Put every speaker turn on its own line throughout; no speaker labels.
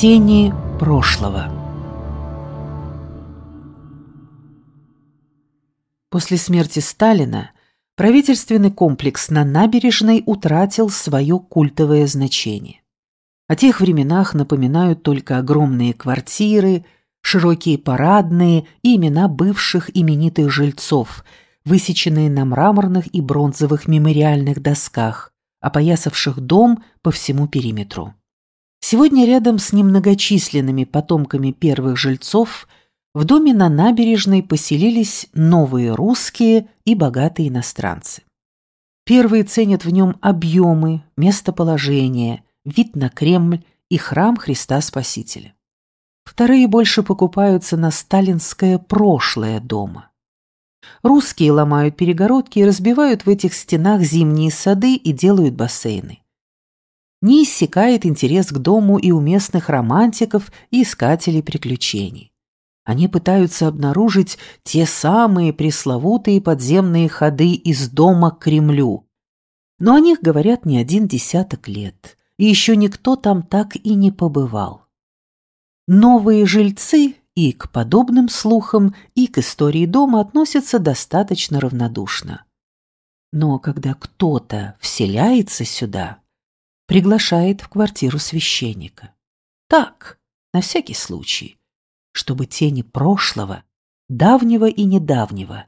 Тени прошлого. После смерти Сталина правительственный комплекс на набережной утратил свое культовое значение. О тех временах напоминают только огромные квартиры, широкие парадные и имена бывших именитых жильцов, высеченные на мраморных и бронзовых мемориальных досках, опоясавших дом по всему периметру. Сегодня рядом с немногочисленными потомками первых жильцов в доме на набережной поселились новые русские и богатые иностранцы. Первые ценят в нем объемы, местоположение, вид на Кремль и храм Христа Спасителя. Вторые больше покупаются на сталинское прошлое дома. Русские ломают перегородки и разбивают в этих стенах зимние сады и делают бассейны не иссякает интерес к дому и у местных романтиков и искателей приключений. Они пытаются обнаружить те самые пресловутые подземные ходы из дома к Кремлю. Но о них говорят не один десяток лет, и еще никто там так и не побывал. Новые жильцы и к подобным слухам, и к истории дома относятся достаточно равнодушно. Но когда кто-то вселяется сюда, приглашает в квартиру священника. Так, на всякий случай, чтобы тени прошлого, давнего и недавнего,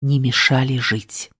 не мешали жить.